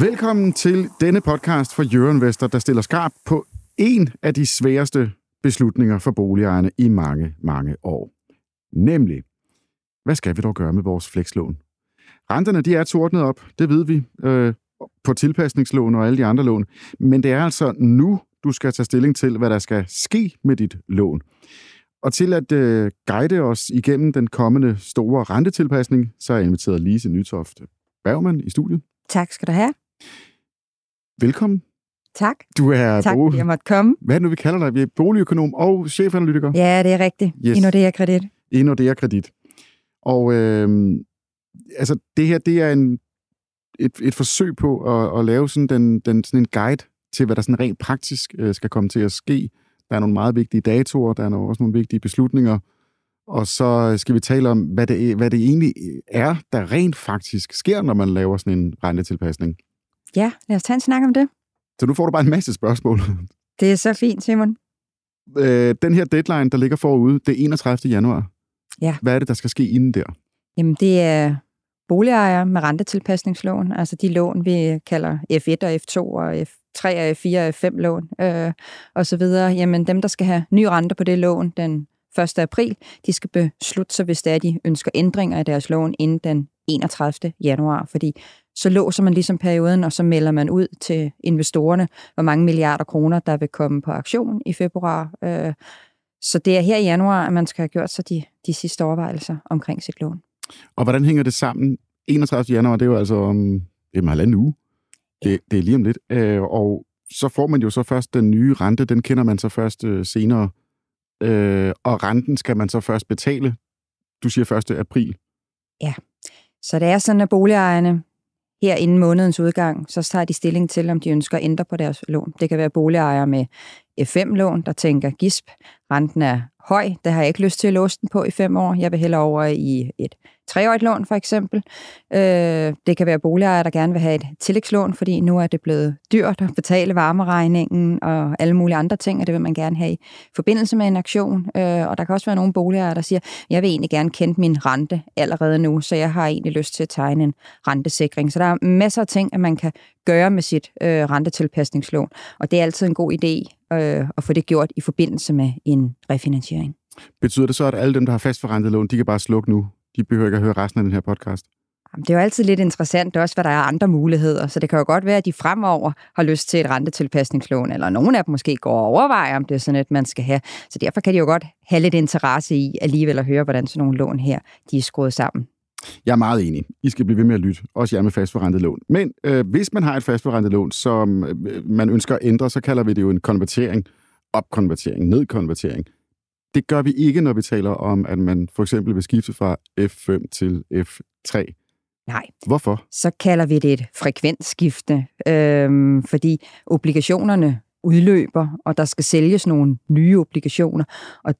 Velkommen til denne podcast for Jørgen Vester, der stiller skarp på en af de sværeste beslutninger for boligejerne i mange, mange år. Nemlig, hvad skal vi dog gøre med vores flekslån? Renterne de er tordnet op, det ved vi, øh, på tilpasningslån og alle de andre lån. Men det er altså nu, du skal tage stilling til, hvad der skal ske med dit lån. Og til at øh, guide os igennem den kommende store rentetilpasning, så er jeg inviteret Lise Nytoft Bergman i studiet. Tak skal du have. Velkommen. Tak. Du er Tak, bo- jeg måtte komme. hvad er det nu, vi kalder dig? Vi er boligøkonom og chefanalytiker Ja, det er rigtigt. Yes. Yes. I Nordea Kredit. Nordea Kredit. Og øh, altså, det her, det er en, et, et forsøg på at, at lave sådan, den, den, sådan en guide til, hvad der sådan rent praktisk øh, skal komme til at ske. Der er nogle meget vigtige datoer, der er nogle- også nogle vigtige beslutninger, og så skal vi tale om, hvad det, hvad det egentlig er, der rent faktisk sker, når man laver sådan en rentetilpasning. Ja, lad os tage en snak om det. Så nu får du bare en masse spørgsmål. Det er så fint, Simon. Øh, den her deadline, der ligger forude, det er 31. januar. Ja. Hvad er det, der skal ske inden der? Jamen, det er boligejere med rentetilpasningslån, altså de lån, vi kalder F1 og F2 og F3 og F4 og F5 lån øh, og så videre. Jamen, dem, der skal have ny rente på det lån den 1. april, de skal beslutte sig, hvis det er, de ønsker ændringer i deres lån inden den 31. januar, fordi så låser man ligesom perioden, og så melder man ud til investorerne, hvor mange milliarder kroner, der vil komme på aktion i februar. Øh, så det er her i januar, at man skal have gjort sig de, de sidste overvejelser omkring sit lån. Og hvordan hænger det sammen? 31. januar, det er jo altså om det er en halvanden uge. Det, det er lige om lidt. Øh, og så får man jo så først den nye rente, den kender man så først øh, senere. Øh, og renten skal man så først betale, du siger 1. april. Så det er sådan, at boligejerne her inden månedens udgang, så tager de stilling til, om de ønsker at ændre på deres lån. Det kan være boligejere med F5-lån, der tænker, gisp, renten er høj, det har jeg ikke lyst til at låse den på i fem år. Jeg vil hellere over i et treårigt lån, for eksempel. Øh, det kan være boligejere, der gerne vil have et tillægslån, fordi nu er det blevet dyrt at betale varmeregningen og alle mulige andre ting, og det vil man gerne have i forbindelse med en aktion. Øh, og der kan også være nogle boligejere, der siger, jeg vil egentlig gerne kende min rente allerede nu, så jeg har egentlig lyst til at tegne en rentesikring. Så der er masser af ting, at man kan gøre med sit øh, rentetilpasningslån, og det er altid en god idé øh, at få det gjort i forbindelse med en refinansiering. Betyder det så, at alle dem, der har fastforrentet lån, de kan bare slukke nu? De behøver ikke at høre resten af den her podcast. Jamen, Det er jo altid lidt interessant også, hvad der er andre muligheder. Så det kan jo godt være, at de fremover har lyst til et rentetilpasningslån, eller nogle af dem måske går og overvejer, om det er sådan et, man skal have. Så derfor kan de jo godt have lidt interesse i alligevel at høre, hvordan sådan nogle lån her, de er skruet sammen. Jeg er meget enig. I skal blive ved med at lytte, også jer med fastforrentet lån. Men øh, hvis man har et fastforrentet lån, som øh, man ønsker at ændre, så kalder vi det jo en konvertering, opkonvertering, nedkonvertering. Det gør vi ikke, når vi taler om, at man for eksempel vil skifte fra F5 til F3. Nej, Hvorfor? så kalder vi det et frekvensskifte, øhm, fordi obligationerne udløber, og der skal sælges nogle nye obligationer, og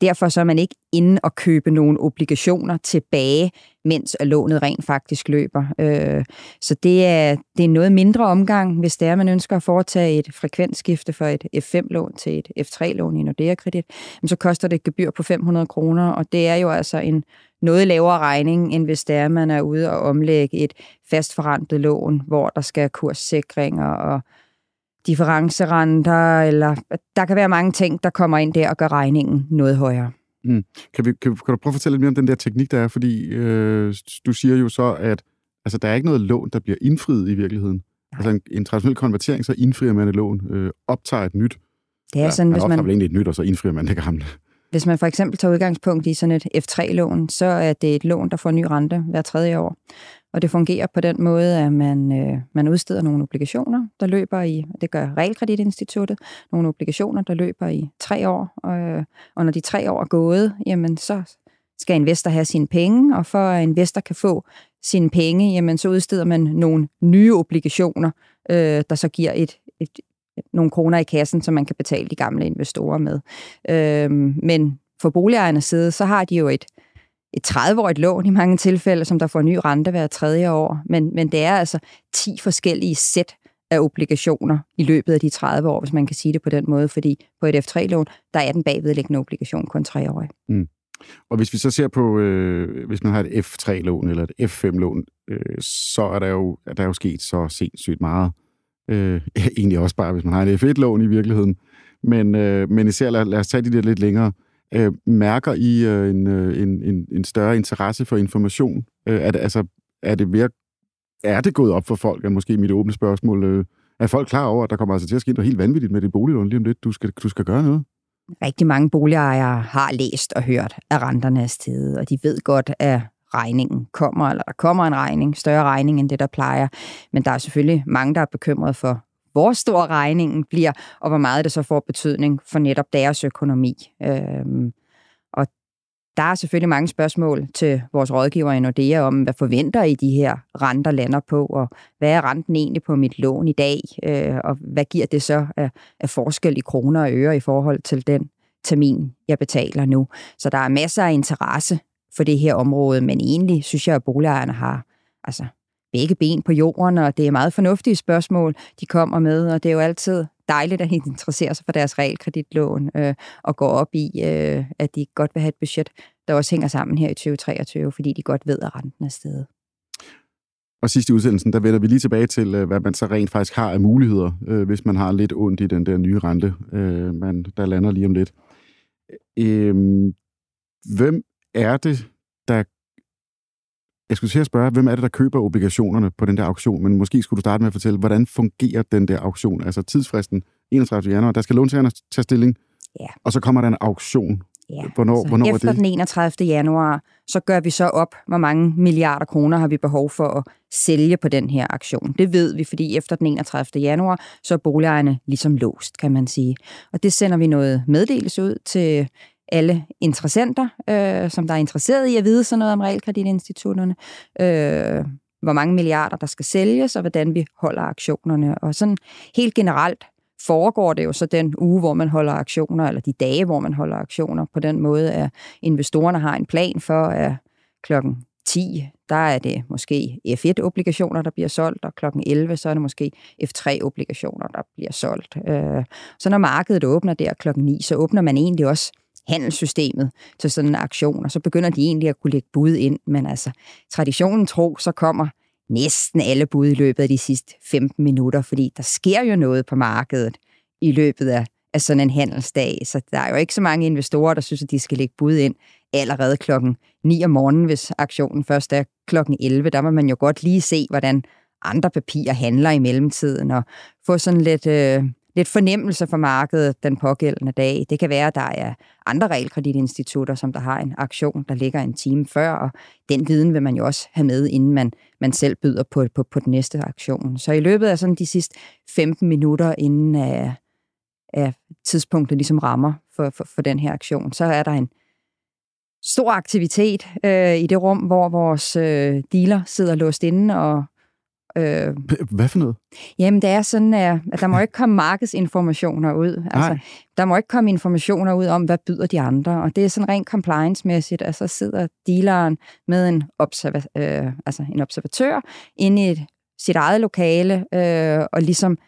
derfor så er man ikke inde og købe nogle obligationer tilbage, mens at lånet rent faktisk løber. Øh, så det er, det er noget mindre omgang, hvis det er, man ønsker at foretage et frekvensskifte fra et F5-lån til et F3-lån i Nordea Kredit, så koster det et gebyr på 500 kroner, og det er jo altså en noget lavere regning, end hvis det er, man er ude og omlægge et fastforrentet lån, hvor der skal kurssikringer og differencerenter, eller der kan være mange ting, der kommer ind der og gør regningen noget højere. Kan, vi, kan, kan du prøve at fortælle lidt mere om den der teknik, der er? Fordi øh, du siger jo så, at altså, der er ikke noget lån, der bliver indfriet i virkeligheden. Nej. Altså en, en traditionel konvertering, så indfrier man et lån, øh, optager et nyt. Det er sådan, man hvis optager man, vel egentlig et nyt, og så indfrier man det gamle hvis man for eksempel tager udgangspunkt i sådan et F3-lån, så er det et lån, der får ny rente hver tredje år. Og det fungerer på den måde, at man, øh, man udsteder nogle obligationer, der løber i, det gør Realkreditinstituttet, nogle obligationer, der løber i tre år. Og, øh, og når de tre år er gået, jamen så skal investor have sine penge, og for at investor kan få sine penge, jamen så udsteder man nogle nye obligationer, øh, der så giver et, et, nogle kroner i kassen, som man kan betale de gamle investorer med. Øh, men for boligejernes side, så har de jo et, et 30-årigt lån i mange tilfælde, som der får ny rente hver tredje år. Men, men det er altså 10 forskellige sæt af obligationer i løbet af de 30 år, hvis man kan sige det på den måde, fordi på et F3-lån, der er den bagvedliggende obligation kun 3 år. Mm. Og hvis vi så ser på, øh, hvis man har et F3-lån eller et F5-lån, øh, så er der, jo, er der jo sket så sindssygt meget. Øh, egentlig også bare, hvis man har et F1-lån i virkeligheden. Men, øh, men især lad, lad os tage de der lidt længere. Øh, mærker I øh, en, øh, en, en, en større interesse for information? Øh, er, det, altså, er, det ved, er det gået op for folk, er måske mit åbne spørgsmål, øh, er folk klar over, at der kommer altså til at ske noget helt vanvittigt med dit boliglån lige om lidt? Du skal, du skal gøre noget? Rigtig mange boligejere har læst og hørt, at renterne er steget, og de ved godt, at regningen kommer, eller der kommer en regning, større regning end det, der plejer. Men der er selvfølgelig mange, der er bekymret for, hvor stor regningen bliver, og hvor meget det så får betydning for netop deres økonomi. Øhm, og der er selvfølgelig mange spørgsmål til vores rådgiver i Nordea om, hvad forventer I de her renter lander på, og hvad er renten egentlig på mit lån i dag, øh, og hvad giver det så af, af forskel i kroner og øre i forhold til den termin, jeg betaler nu. Så der er masser af interesse for det her område, men egentlig synes jeg, at boligejerne har altså, begge ben på jorden, og det er meget fornuftige spørgsmål, de kommer med, og det er jo altid dejligt, at de interesserer sig for deres realkreditlån øh, og går op i, øh, at de godt vil have et budget, der også hænger sammen her i 2023, fordi de godt ved, at renten er stedet. Og sidst i udsendelsen, der vender vi lige tilbage til, øh, hvad man så rent faktisk har af muligheder, øh, hvis man har lidt ondt i den der nye rente, øh, man, der lander lige om lidt. Øh, hvem er det, der... Jeg skulle til at spørge, hvem er det, der køber obligationerne på den der auktion? Men måske skulle du starte med at fortælle, hvordan fungerer den der auktion? Altså tidsfristen 31. januar, der skal låntagerne tage stilling, ja. og så kommer der en auktion. Ja, hvornår, altså, hvornår efter er det? den 31. januar, så gør vi så op, hvor mange milliarder kroner har vi behov for at sælge på den her aktion. Det ved vi, fordi efter den 31. januar, så er boligejerne ligesom låst, kan man sige. Og det sender vi noget meddelelse ud til alle interessenter, øh, som der er interesseret i at vide sådan noget om realkreditinstitutterne, øh, hvor mange milliarder der skal sælges, og hvordan vi holder aktionerne. Og sådan helt generelt foregår det jo så den uge, hvor man holder aktioner, eller de dage, hvor man holder aktioner, på den måde, at investorerne har en plan for, at klokken 10, der er det måske F1-obligationer, der bliver solgt, og klokken 11, så er det måske F3-obligationer, der bliver solgt. Øh, så når markedet åbner der klokken 9, så åbner man egentlig også handelssystemet til sådan en aktion, og så begynder de egentlig at kunne lægge bud ind. Men altså, traditionen tro, så kommer næsten alle bud i løbet af de sidste 15 minutter, fordi der sker jo noget på markedet i løbet af, af sådan en handelsdag. Så der er jo ikke så mange investorer, der synes, at de skal lægge bud ind allerede klokken 9 om morgenen, hvis aktionen først er klokken 11. Der må man jo godt lige se, hvordan andre papirer handler i mellemtiden, og få sådan lidt, øh, lidt fornemmelse for markedet den pågældende dag. Det kan være, at der er andre realkreditinstitutter, som der har en aktion, der ligger en time før, og den viden vil man jo også have med, inden man, man selv byder på, på, på den næste aktion. Så i løbet af sådan de sidste 15 minutter, inden af, af tidspunktet ligesom rammer for, for, for den her aktion, så er der en stor aktivitet øh, i det rum, hvor vores øh, dealer sidder låst inde og Øh, Hvad for noget? Jamen, det er sådan, at der må ikke komme markedsinformationer ud. Altså, Nej. der må ikke komme informationer ud om, hvad byder de andre. Og det er sådan rent compliance-mæssigt, at så sidder dealeren med en, observa- øh, altså en observatør inde i et, sit eget lokale, øh, og ligesom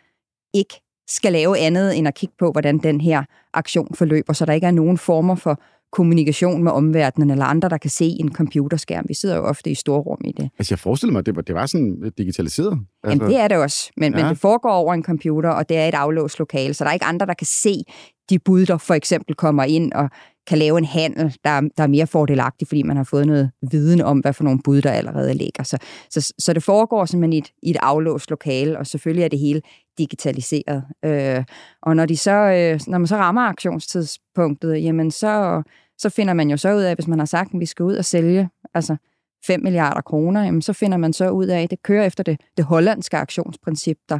ikke skal lave andet end at kigge på, hvordan den her aktion forløber, så der ikke er nogen former for kommunikation med omverdenen eller andre, der kan se en computerskærm. Vi sidder jo ofte i storrum i det. Altså, jeg forestiller mig, at det var, det var sådan digitaliseret. Altså... Jamen, det er det også. Men, ja. men det foregår over en computer, og det er et aflåst lokale, så der er ikke andre, der kan se de bud, der for eksempel kommer ind og kan lave en handel, der, der er mere fordelagtig, fordi man har fået noget viden om, hvad for nogle bud, der allerede ligger. Så, så, så det foregår simpelthen i et, i et aflåst lokale, og selvfølgelig er det hele digitaliseret. Øh, og når, de så, øh, når man så rammer aktionstidspunktet, jamen så, så finder man jo så ud af, hvis man har sagt, at vi skal ud og sælge altså 5 milliarder kroner, jamen så finder man så ud af, at det kører efter det, det hollandske aktionsprincip, der,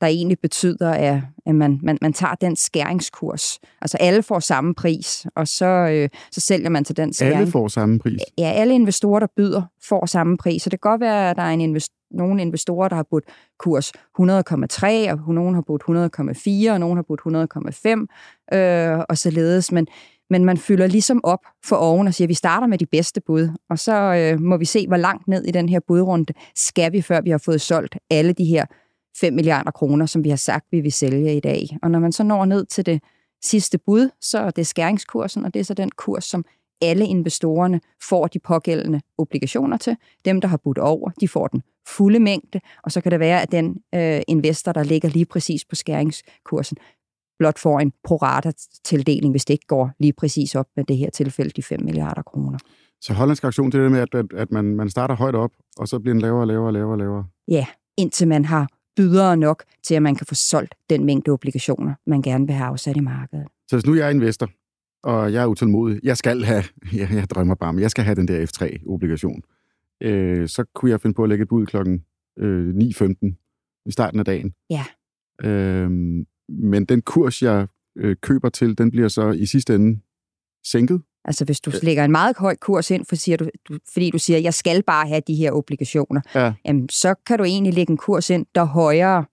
der egentlig betyder, at, at man, man, man tager den skæringskurs. Altså alle får samme pris, og så, øh, så sælger man til den skæring. Alle får samme pris? Ja, alle investorer, der byder, får samme pris. Så det kan godt være, at der er en invest- nogle investorer, der har budt kurs 100,3, og nogen har budt 100,4, og nogen har budt 100,5, øh, og således. Men, men man fylder ligesom op for oven og siger, at vi starter med de bedste bud, og så øh, må vi se, hvor langt ned i den her budrunde skal vi, før vi har fået solgt alle de her 5 milliarder kroner, som vi har sagt, vi vil sælge i dag. Og når man så når ned til det sidste bud, så er det skæringskursen, og det er så den kurs, som alle investorerne får de pågældende obligationer til. Dem, der har budt over, de får den fulde mængde, og så kan det være, at den øh, investor, der ligger lige præcis på skæringskursen, blot får en prorata-tildeling, hvis det ikke går lige præcis op med det her tilfælde, de 5 milliarder kroner. Så hollandsk aktion, det er det med, at, at, at man, man starter højt op, og så bliver den lavere, lavere, lavere, lavere? Ja, indtil man har bydere nok til, at man kan få solgt den mængde obligationer, man gerne vil have afsat i markedet. Så hvis nu jeg er investor, og jeg er utålmodig, jeg skal have, jeg, jeg drømmer bare, men jeg skal have den der F3-obligation, øh, så kunne jeg finde på at lægge et bud klokken øh, 9.15 i starten af dagen. Ja. Øh, men den kurs, jeg øh, køber til, den bliver så i sidste ende sænket. Altså hvis du lægger en meget høj kurs ind, for siger du, du, fordi du siger, jeg skal bare have de her obligationer, ja. jamen, så kan du egentlig lægge en kurs ind, der er højere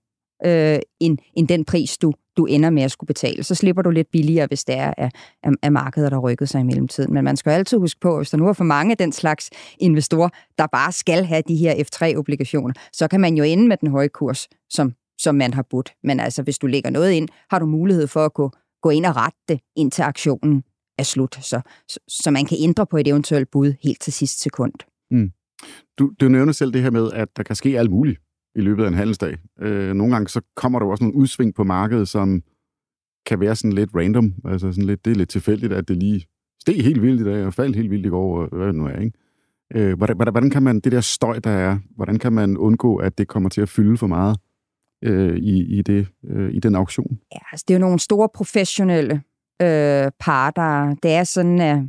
øh, end, end den pris, du, du ender med at skulle betale. Så slipper du lidt billigere, hvis det er af markedet, der rykket sig i mellemtiden. Men man skal altid huske på, at hvis der nu er for mange af den slags investorer, der bare skal have de her F3-obligationer, så kan man jo ende med den høje kurs, som, som man har budt. Men altså, hvis du lægger noget ind, har du mulighed for at gå, gå ind og rette det, indtil aktionen er slut. Så, så, så man kan ændre på et eventuelt bud helt til sidste sekund. Mm. Du, du nævner selv det her med, at der kan ske alt muligt i løbet af en handelsdag. Øh, nogle gange så kommer der også nogle udsving på markedet, som kan være sådan lidt random. Altså sådan lidt, det er lidt tilfældigt, at det lige steg helt vildt i dag, og faldt helt vildt i går, og hvad det nu er, ikke? Øh, hvordan, hvordan kan man, det der støj, der er, hvordan kan man undgå, at det kommer til at fylde for meget øh, i, i, det, øh, i den auktion? Ja, altså det er jo nogle store professionelle øh, parter. Det er sådan, at,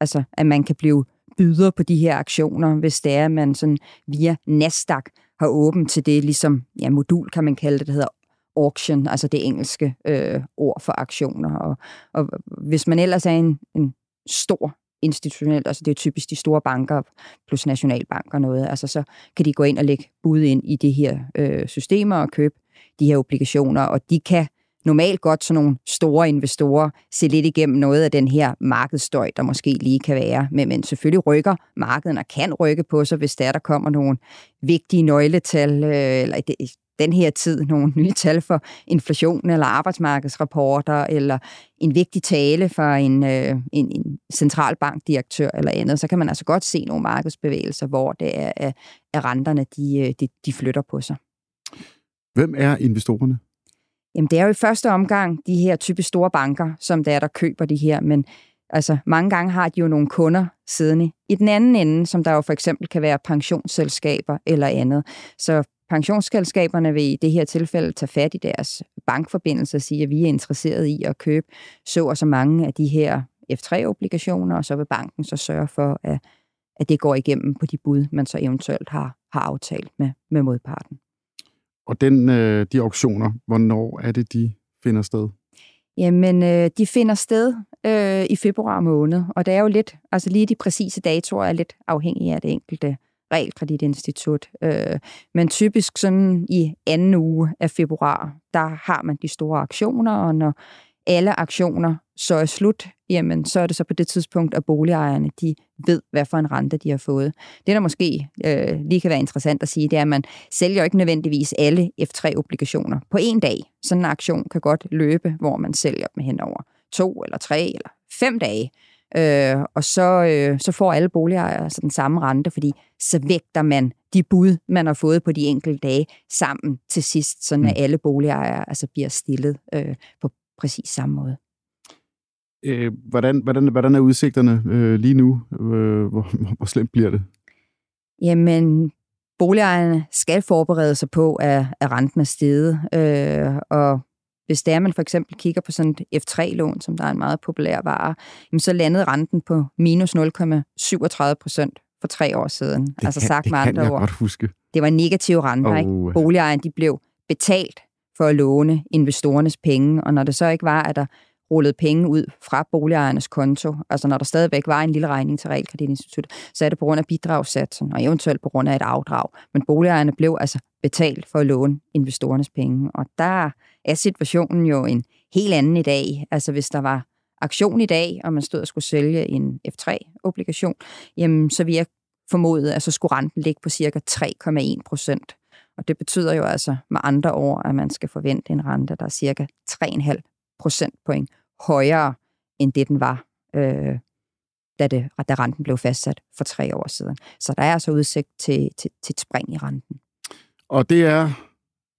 altså, at man kan blive byder på de her aktioner, hvis det er, at man sådan via Nasdaq har åbent til det, ligesom ja, modul kan man kalde det, der hedder auction, altså det engelske øh, ord for aktioner. Og, og hvis man ellers er en, en stor institutionelt, altså det er typisk de store banker plus nationalbanker noget, altså så kan de gå ind og lægge bud ind i de her øh, systemer og købe de her obligationer, og de kan normalt godt sådan nogle store investorer se lidt igennem noget af den her markedsstøj, der måske lige kan være. Men, men selvfølgelig rykker markedet og kan rykke på sig, hvis der, der kommer nogle vigtige nøgletal, øh, eller det, den her tid nogle nye tal for inflation eller arbejdsmarkedsrapporter, eller en vigtig tale fra en, øh, en, en centralbankdirektør eller andet, så kan man altså godt se nogle markedsbevægelser, hvor det er, at, at renterne de, øh, de, de flytter på sig. Hvem er investorerne? Jamen, det er jo i første omgang de her typisk store banker, som der er, der køber de her, men altså, mange gange har de jo nogle kunder siddende i den anden ende, som der jo for eksempel kan være pensionsselskaber eller andet. Så pensionsselskaberne vil i det her tilfælde tage fat i deres bankforbindelse og sige, at vi er interesseret i at købe så og så mange af de her F3-obligationer, og så vil banken så sørge for, at, at det går igennem på de bud, man så eventuelt har, har aftalt med, med modparten. Og den, øh, de auktioner, hvornår er det, de finder sted? Jamen, øh, de finder sted øh, i februar måned, og det er jo lidt, altså lige de præcise datoer er lidt afhængige af det enkelte realkreditinstitut. Øh, men typisk sådan i anden uge af februar, der har man de store aktioner, og når alle aktioner så er slut, jamen så er det så på det tidspunkt, at boligejerne de ved, hvad for en rente de har fået. Det, der måske øh, lige kan være interessant at sige, det er, at man sælger ikke nødvendigvis alle F3-obligationer på en dag. Sådan en aktion kan godt løbe, hvor man sælger dem hen over to eller tre eller fem dage. Øh, og så, øh, så får alle boligejere altså den samme rente, fordi så vægter man de bud, man har fået på de enkelte dage, sammen til sidst, så mm. alle boligejere altså bliver stillet øh, på præcis samme måde. Øh, hvordan, hvordan, hvordan er udsigterne øh, lige nu? Øh, hvor, hvor, hvor slemt bliver det? Jamen, boligejerne skal forberede sig på, at, at renten er steget, øh, og hvis det er, man for eksempel kigger på sådan et F3-lån, som der er en meget populær vare, jamen så landede renten på minus 0,37 procent for tre år siden. Det altså kan, sagt det med kan andre jeg ord. godt huske. Det var negative renter, Oh. ikke? Boligejerne, de blev betalt for at låne investorernes penge, og når det så ikke var, at der rullede penge ud fra boligejernes konto, altså når der stadigvæk var en lille regning til realkreditinstituttet, så er det på grund af bidragssatsen, og eventuelt på grund af et afdrag. Men boligejerne blev altså betalt for at låne investorernes penge, og der er situationen jo en helt anden i dag. Altså hvis der var aktion i dag, og man stod og skulle sælge en F3-obligation, jamen så vil jeg formode, at så skulle renten ligge på cirka 3,1 procent. Og det betyder jo altså med andre ord, at man skal forvente en rente, der er cirka 3,5 procentpoint højere, end det den var øh, da, det, da renten blev fastsat for tre år siden. Så der er altså udsigt til, til, til et spring i renten. Og det er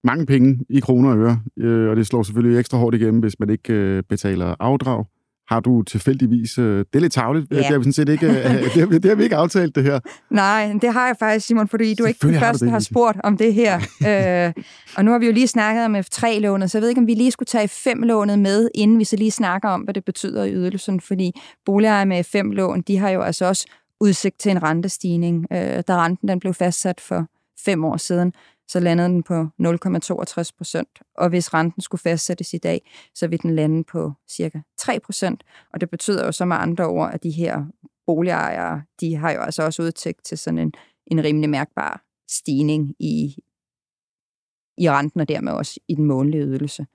mange penge i kroner og øre, øh, og det slår selvfølgelig ekstra hårdt igennem, hvis man ikke øh, betaler afdrag. Har du tilfældigvis... Øh, det er lidt tavligt. Ja. Det, har vi sådan set ikke, øh, det, har, det har vi ikke aftalt, det her. Nej, det har jeg faktisk, Simon, fordi du er ikke den første, der har spurgt om det her. øh, og nu har vi jo lige snakket om F3-lånet, så jeg ved ikke, om vi lige skulle tage F5-lånet med, inden vi så lige snakker om, hvad det betyder i ydelsen. Fordi boligejere med F5-lån, de har jo altså også udsigt til en rentestigning, øh, da renten den blev fastsat for fem år siden så landede den på 0,62 procent. Og hvis renten skulle fastsættes i dag, så vil den lande på cirka 3 procent. Og det betyder jo så med andre ord, at de her boligejere, de har jo altså også udsigt til sådan en, en rimelig mærkbar stigning i, i renten, og dermed også i den månedlige ydelse.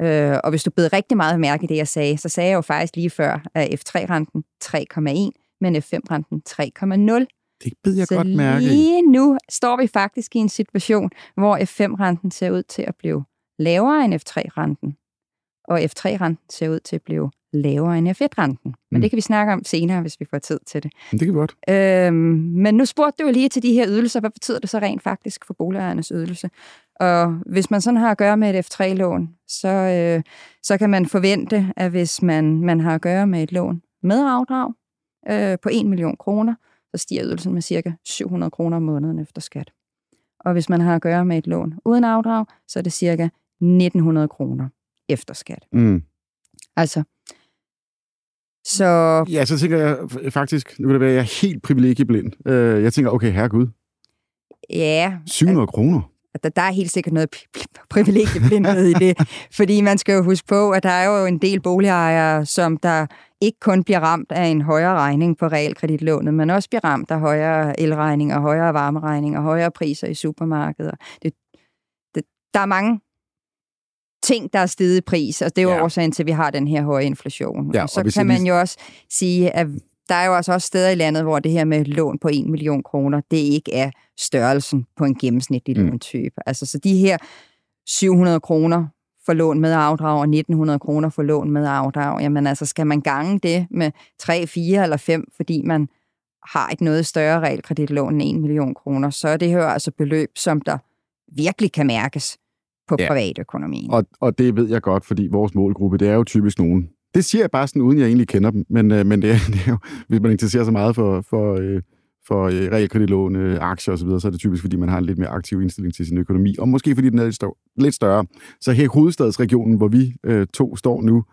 Øh, og hvis du beder rigtig meget mærke i det, jeg sagde, så sagde jeg jo faktisk lige før, at F3-renten 3,1, men F5-renten 3,0. Det bed jeg så godt mærke lige nu står vi faktisk i en situation, hvor F5-renten ser ud til at blive lavere end F3-renten, og F3-renten ser ud til at blive lavere end F1-renten. Men mm. det kan vi snakke om senere, hvis vi får tid til det. Det kan vi godt. Øhm, men nu spurgte du lige til de her ydelser. Hvad betyder det så rent faktisk for boligejernes ydelse? Og hvis man sådan har at gøre med et F3-lån, så, øh, så kan man forvente, at hvis man, man har at gøre med et lån med afdrag øh, på 1 million kroner, så stiger ydelsen med cirka 700 kroner om måneden efter skat. Og hvis man har at gøre med et lån uden afdrag, så er det cirka 1900 kroner efter skat. Mm. Altså, så... Ja, så tænker jeg faktisk, nu kan det være, at jeg er helt privilegieblind. Øh, jeg tænker, okay, herregud. Ja. 700 kroner? Der, der er helt sikkert noget privilegieblindhed i det, fordi man skal jo huske på, at der er jo en del boligejere, som der ikke kun bliver ramt af en højere regning på realkreditlånet, men også bliver ramt af højere elregninger, højere varmeregninger, højere priser i supermarkeder. Det, det, der er mange ting, der er steget i pris, og det er jo ja. årsagen til, at vi har den her høje inflation. Ja, og så og kan man jo også sige, at der er jo altså også steder i landet, hvor det her med lån på 1 million kroner, det ikke er størrelsen på en gennemsnitlig mm. låntype. Altså, så de her 700 kroner for lån med afdrag og 1900 kroner for lån med afdrag, jamen altså skal man gange det med 3, 4 eller 5, fordi man har et noget større realkreditlån end 1 million kroner, så er det her altså beløb, som der virkelig kan mærkes på ja. privatøkonomien. Og, og det ved jeg godt, fordi vores målgruppe, det er jo typisk nogen. Det siger jeg bare sådan, uden jeg egentlig kender dem, men, øh, men det, er, det er jo, hvis man interesserer sig meget for, for, øh, for øh, realkreditlån, øh, aktier osv., så er det typisk, fordi man har en lidt mere aktiv indstilling til sin økonomi, og måske fordi den er lidt, større. Lidt større. Så her i hovedstadsregionen, hvor vi øh, to står nu,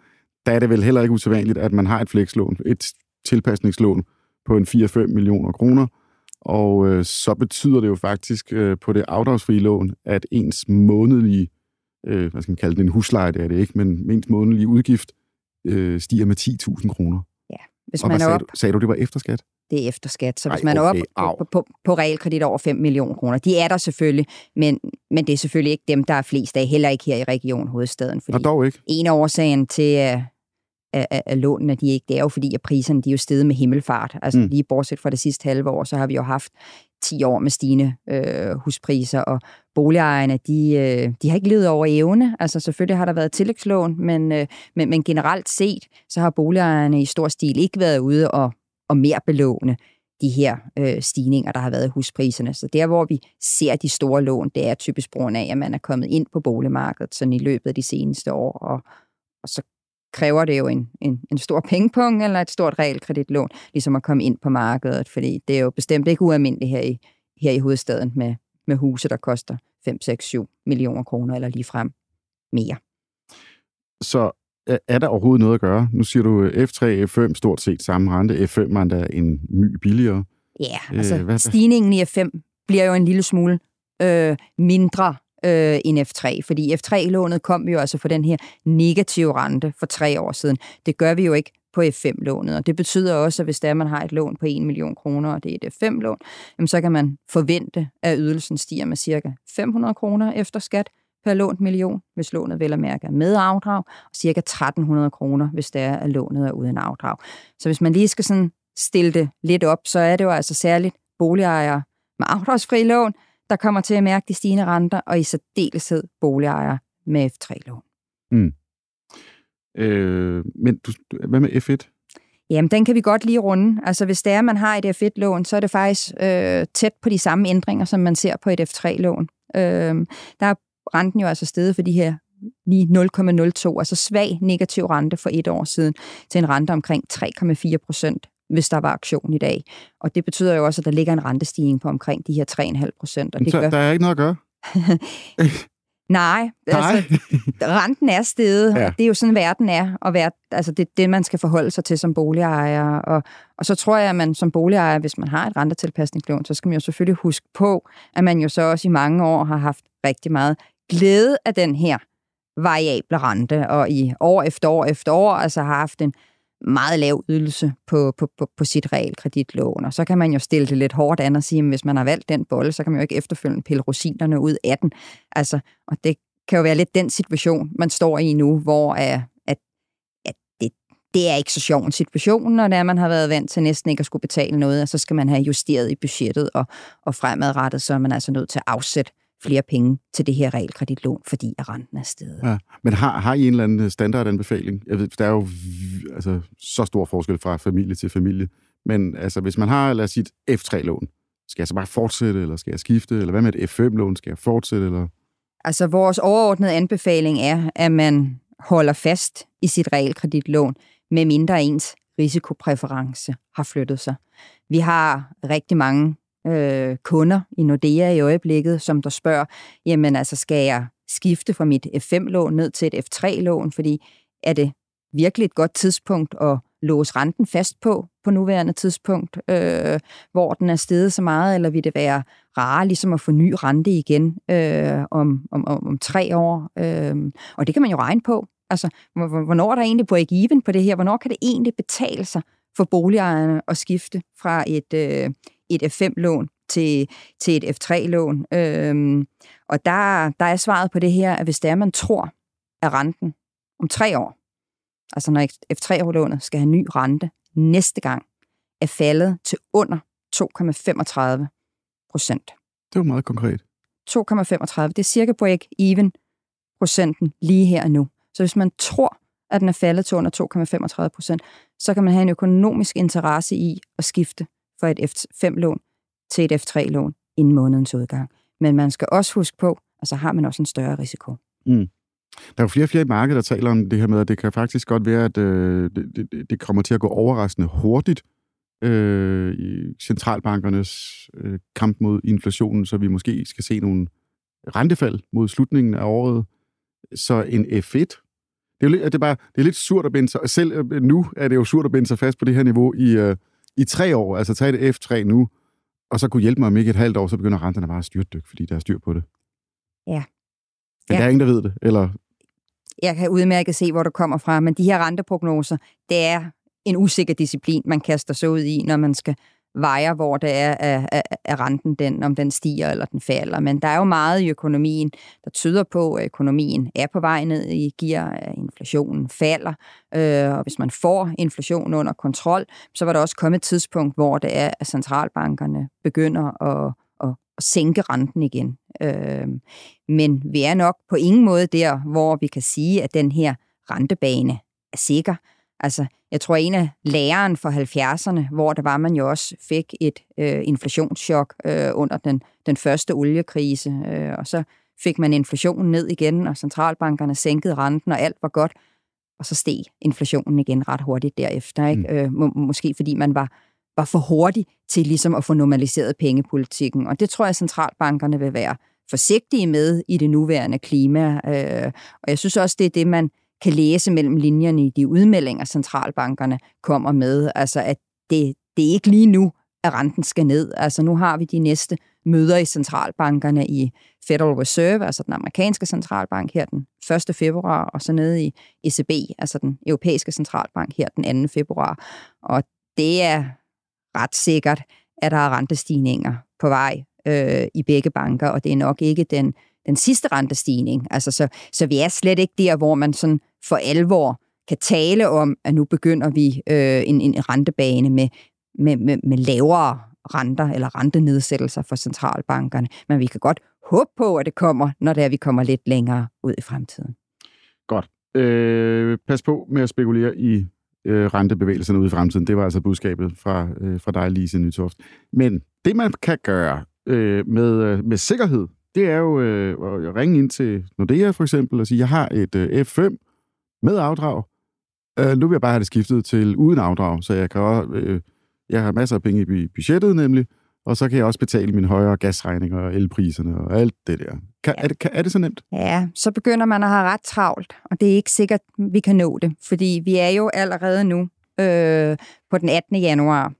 der er det vel heller ikke usædvanligt, at man har et flekslån, et tilpasningslån på en 4-5 millioner kroner, og øh, så betyder det jo faktisk øh, på det afdragsfrie lån, at ens månedlige, øh, hvad skal man kalde det, en husleje, det er det ikke, men ens månedlige udgift øh, stiger med 10.000 kroner. Ja, hvis og man er sagde, op... du, sagde du, det var efterskat? det er efter skat. Så hvis Ej, man er okay, oppe på, på, på realkredit over 5 millioner kroner, de er der selvfølgelig, men, men det er selvfølgelig ikke dem, der er flest af, heller ikke her i Region Hovedstaden. Fordi og dog ikke. En af årsagen til, at, at, at lånene de ikke, det er jo fordi, at priserne de er jo steget med himmelfart. Altså mm. lige bortset fra det sidste halve år, så har vi jo haft 10 år med stigende øh, huspriser, og boligejerne, de, øh, de har ikke levet over evne. Altså selvfølgelig har der været tillægslån, men, øh, men, men generelt set, så har boligejerne i stor stil ikke været ude og, og mere belåne de her øh, stigninger, der har været i huspriserne. Så der, hvor vi ser de store lån, det er typisk brugen af, at man er kommet ind på boligmarkedet sådan i løbet af de seneste år, og, og så kræver det jo en, en, en stor pengepung eller et stort realkreditlån, ligesom at komme ind på markedet, fordi det er jo bestemt ikke ualmindeligt her i, her i hovedstaden med, med huse, der koster 5, 6, 7 millioner kroner eller lige frem mere. Så er der overhovedet noget at gøre? Nu siger du F3, F5 stort set samme rente. F5 er der en my billigere. Ja, altså øh, hvad, stigningen i F5 bliver jo en lille smule øh, mindre øh, end F3, fordi F3-lånet kom jo altså for den her negative rente for tre år siden. Det gør vi jo ikke på F5-lånet, og det betyder også, at hvis der man har et lån på 1 million kroner, og det er et F5-lån, så kan man forvente, at ydelsen stiger med cirka 500 kroner efter skat, per lånt million, hvis lånet vel er mærke med afdrag, og ca. 1300 kroner, hvis det er, at lånet er uden afdrag. Så hvis man lige skal sådan stille det lidt op, så er det jo altså særligt boligejere med afdragsfri lån, der kommer til at mærke de stigende renter, og i særdeleshed boligejere med F3-lån. Mm. Øh, men du, hvad med F1? Jamen, den kan vi godt lige runde. Altså, hvis det er, man har et F1-lån, så er det faktisk øh, tæt på de samme ændringer, som man ser på et F3-lån. Øh, der er renten jo altså steget for de her lige 0,02, altså svag negativ rente for et år siden, til en rente omkring 3,4 procent hvis der var aktion i dag. Og det betyder jo også, at der ligger en rentestigning på omkring de her 3,5 procent. Så gør... der er ikke noget at gøre? Nej, altså, renten er steget, ja. og det er jo sådan, verden er, og verd, altså, det er det, man skal forholde sig til som boligejer. Og, og så tror jeg, at man som boligejer, hvis man har et rentetilpasningslån, så skal man jo selvfølgelig huske på, at man jo så også i mange år har haft rigtig meget glæde af den her variable rente, og i år efter år efter år, altså har haft en meget lav ydelse på, på, på, på sit realkreditlån. Og så kan man jo stille det lidt hårdt an og sige, at hvis man har valgt den bolle, så kan man jo ikke efterfølgende pille rosinerne ud af den. Altså, og det kan jo være lidt den situation, man står i nu, hvor at, at, at det, det er ikke så sjov en situation, når det er, man har været vant til næsten ikke at skulle betale noget, og så skal man have justeret i budgettet, og, og fremadrettet, så er man altså nødt til at afsætte flere penge til det her realkreditlån, fordi renten er steget. Ja, men har, har I en eller anden standardanbefaling? Jeg ved, der er jo altså, så stor forskel fra familie til familie. Men altså, hvis man har, lad os sige, et F3-lån, skal jeg så bare fortsætte, eller skal jeg skifte? Eller hvad med et F5-lån? Skal jeg fortsætte? Eller? Altså, vores overordnede anbefaling er, at man holder fast i sit realkreditlån, med mindre ens risikopræference har flyttet sig. Vi har rigtig mange øh, kunder i Nordea i øjeblikket, som der spørger, jamen altså, skal jeg skifte fra mit F5-lån ned til et F3-lån, fordi er det virkelig et godt tidspunkt at låse renten fast på, på nuværende tidspunkt, øh, hvor den er steget så meget, eller vil det være rare ligesom at få ny rente igen øh, om, om, om, om tre år? Øh, og det kan man jo regne på. Altså, hvornår er der egentlig break-even på det her? Hvornår kan det egentlig betale sig for boligejerne at skifte fra et, øh, et F5-lån til, til et F3-lån. Øhm, og der, der er svaret på det her, at hvis det er, man tror, at renten om tre år, altså når F3-lånet skal have ny rente næste gang, er faldet til under 2,35 procent. Det var meget konkret. 2,35. Det er cirka break-even procenten lige her og nu. Så hvis man tror, at den er faldet til under 2,35 procent, så kan man have en økonomisk interesse i at skifte for et F5-lån til et F3-lån inden månedens udgang. Men man skal også huske på, at så har man også en større risiko. Mm. Der er jo flere og flere i markedet, der taler om det her med, at det kan faktisk godt være, at øh, det, det, det kommer til at gå overraskende hurtigt øh, i centralbankernes øh, kamp mod inflationen, så vi måske skal se nogle rentefald mod slutningen af året. Så en F1, det er, jo lidt, det er, bare, det er lidt surt at binde sig, selv øh, nu er det jo surt at binde sig fast på det her niveau i, øh, i tre år, altså tag det F3 nu, og så kunne hjælpe mig om ikke et halvt år, så begynder renterne bare at styrtdykke, fordi der er styr på det. Ja. Men ja. der er ingen, der ved det, eller? Jeg kan udmærket se, hvor du kommer fra, men de her renteprognoser, det er en usikker disciplin, man kaster sig ud i, når man skal vejer, hvor det er, at, at renten den, om den stiger eller den falder. Men der er jo meget i økonomien, der tyder på, at økonomien er på vej ned i gear, at inflationen falder. Øh, og hvis man får inflationen under kontrol, så var der også kommet et tidspunkt, hvor det er, at centralbankerne begynder at, at, at sænke renten igen. Øh, men vi er nok på ingen måde der, hvor vi kan sige, at den her rentebane er sikker. Altså, jeg tror, en af læreren for 70'erne, hvor det var, man jo også fik et øh, inflationschok øh, under den, den første oliekrise, øh, og så fik man inflationen ned igen, og centralbankerne sænkede renten, og alt var godt, og så steg inflationen igen ret hurtigt derefter. Ikke? Mm. Øh, må, måske fordi man var, var for hurtig til ligesom at få normaliseret pengepolitikken, og det tror jeg, centralbankerne vil være forsigtige med i det nuværende klima, øh, og jeg synes også, det er det, man kan læse mellem linjerne i de udmeldinger, centralbankerne kommer med. Altså, at det, det er ikke lige nu, at renten skal ned. Altså, nu har vi de næste møder i centralbankerne i Federal Reserve, altså den amerikanske centralbank her den 1. februar, og så nede i ECB, altså den europæiske centralbank her den 2. februar. Og det er ret sikkert, at der er rentestigninger på vej øh, i begge banker, og det er nok ikke den, den sidste rentestigning. Altså, så, så vi er slet ikke der, hvor man sådan for alvor kan tale om, at nu begynder vi øh, en, en rentebane med, med, med, med lavere renter eller rentenedsættelser for centralbankerne. Men vi kan godt håbe på, at det kommer, når det er, vi kommer lidt længere ud i fremtiden. Godt. Øh, pas på med at spekulere i øh, rentebevægelserne ud i fremtiden. Det var altså budskabet fra, øh, fra dig, Lise Nytoft. Men det, man kan gøre øh, med, øh, med sikkerhed, det er jo øh, at ringe ind til Nordea for eksempel og sige, jeg har et øh, F5 med afdrag. Øh, nu vil jeg bare have det skiftet til uden afdrag, så jeg kan også, øh, jeg har masser af penge i budgettet nemlig, og så kan jeg også betale mine højere gasregninger og elpriserne og alt det der. Kan, ja. er, det, kan, er det så nemt? Ja, så begynder man at have ret travlt, og det er ikke sikkert, vi kan nå det, fordi vi er jo allerede nu øh, på den 18. januar.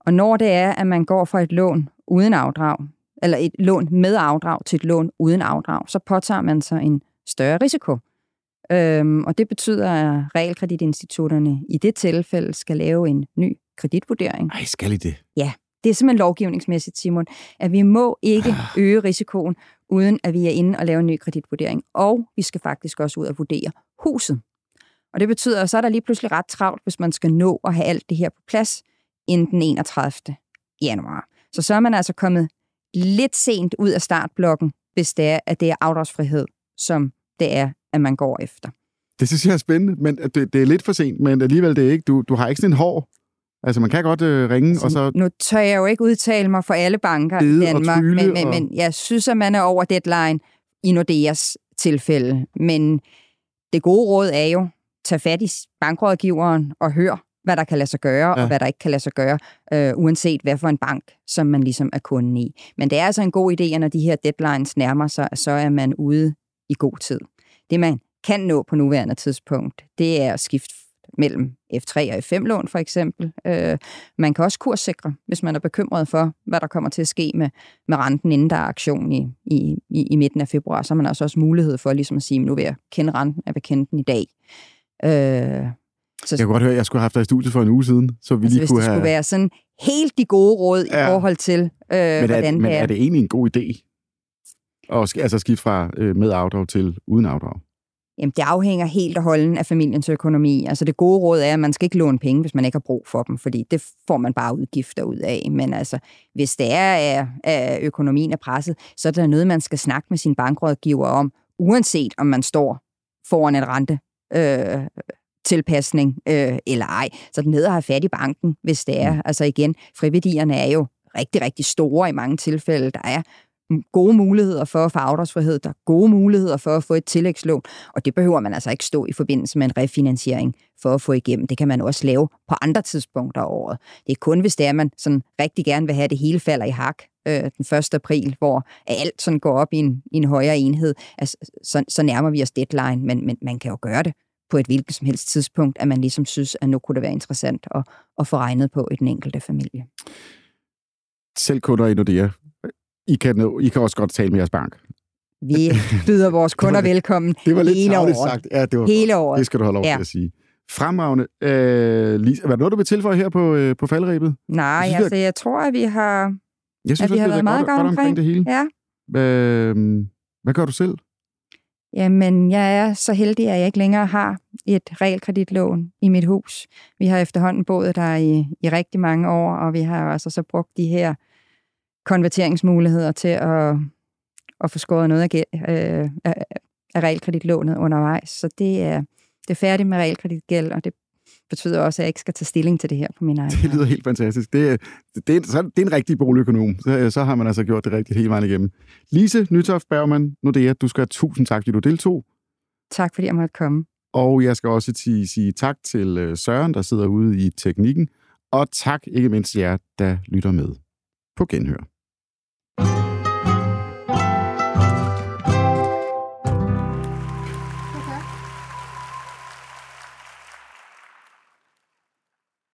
Og når det er, at man går fra et lån uden afdrag, eller et lån med afdrag til et lån uden afdrag, så påtager man sig en større risiko. Øhm, og det betyder, at realkreditinstitutterne i det tilfælde skal lave en ny kreditvurdering. Nej, skal I det? Ja, det er simpelthen lovgivningsmæssigt, Simon, at vi må ikke ah. øge risikoen, uden at vi er inde og lave en ny kreditvurdering. Og vi skal faktisk også ud og vurdere huset. Og det betyder, at så er der lige pludselig ret travlt, hvis man skal nå at have alt det her på plads inden den 31. januar. Så så er man altså kommet lidt sent ud af startblokken, hvis det er, at det er afdragsfrihed, som det er, at man går efter. Det synes jeg er spændende, men det, det er lidt for sent, men alligevel det er ikke. Du, du har ikke sådan en hård Altså, man kan godt øh, ringe, altså, og så... Nu tør jeg jo ikke udtale mig for alle banker i Danmark, men, men, og... men jeg synes, at man er over deadline i Nordeas tilfælde. Men det gode råd er jo, tag fat i bankrådgiveren og hør, hvad der kan lade sig gøre, ja. og hvad der ikke kan lade sig gøre, øh, uanset hvad for en bank, som man ligesom er kunden i. Men det er altså en god idé, at når de her deadlines nærmer sig, så er man ude i god tid. Det, man kan nå på nuværende tidspunkt, det er at skifte mellem F3 og F5-lån for eksempel. Øh, man kan også kurssikre, hvis man er bekymret for, hvad der kommer til at ske med, med renten, inden der er aktion i, i, i midten af februar. Så har man altså også mulighed for ligesom at sige, nu vil jeg kende renten, jeg vil kende den i dag. Øh, så, jeg kunne godt høre, at jeg skulle have haft dig i studiet for en uge siden, så vi altså, lige hvis kunne det have... skulle være sådan helt de gode råd ja. i forhold til, øh, men er, hvordan men det er. det egentlig en god idé at altså skifte fra øh, med afdrag til uden afdrag? Jamen, det afhænger helt og holdent af familiens økonomi. Altså, det gode råd er, at man skal ikke låne penge, hvis man ikke har brug for dem, fordi det får man bare udgifter ud af. Men altså, hvis det er, at økonomien er presset, så er der noget, man skal snakke med sin bankrådgiver om, uanset om man står foran en rente øh, tilpasning øh, eller ej. Så den nede har fat i banken, hvis det er. Mm. Altså igen, friværdierne er jo rigtig, rigtig store i mange tilfælde. Der er gode muligheder for at få afdragsfrihed, der er gode muligheder for at få et tillægslån, og det behøver man altså ikke stå i forbindelse med en refinansiering for at få igennem. Det kan man også lave på andre tidspunkter af året. Det er kun, hvis det er, man sådan rigtig gerne vil have, at det hele falder i hak øh, den 1. april, hvor alt sådan går op i en, i en højere enhed, altså, så, så nærmer vi os deadline, men, men man kan jo gøre det på et hvilket som helst tidspunkt, at man ligesom synes, at nu kunne det være interessant at, at få regnet på i den enkelte familie. Selv kunder i Nordea i kan, I kan også godt tale med jeres bank. Vi byder vores kunder velkommen Det var lidt hele året. sagt. Ja, det var hele året. Det skal du have lov ja. til at sige. Fremragende. Øh, Lise, var det noget, du vil tilføje her på, øh, på faldrebet? Nej, jeg synes, altså, jeg tror, at vi har, jeg synes, at vi har været meget godt, godt omkring det hele. Ja. Øh, hvad gør du selv? Jamen, jeg er så heldig, at jeg ikke længere har et realkreditlån i mit hus. Vi har efterhånden boet der i, i rigtig mange år, og vi har altså så brugt de her konverteringsmuligheder til at, at få skåret noget af, øh, af realkreditlånet undervejs. Så det er, det er færdigt med realkreditgæld, og det betyder også, at jeg ikke skal tage stilling til det her på min egen. Det lyder helt fantastisk. Det, er, det, er, så, det er en rigtig boligøkonom. Så, så har man altså gjort det rigtigt hele vejen igennem. Lise Nytoft Bergman, Nordea, du skal have tusind tak, fordi du deltog. Tak, fordi jeg måtte komme. Og jeg skal også sige, sige tak til øh, Søren, der sidder ude i teknikken. Og tak ikke mindst jer, der lytter med. På genhør.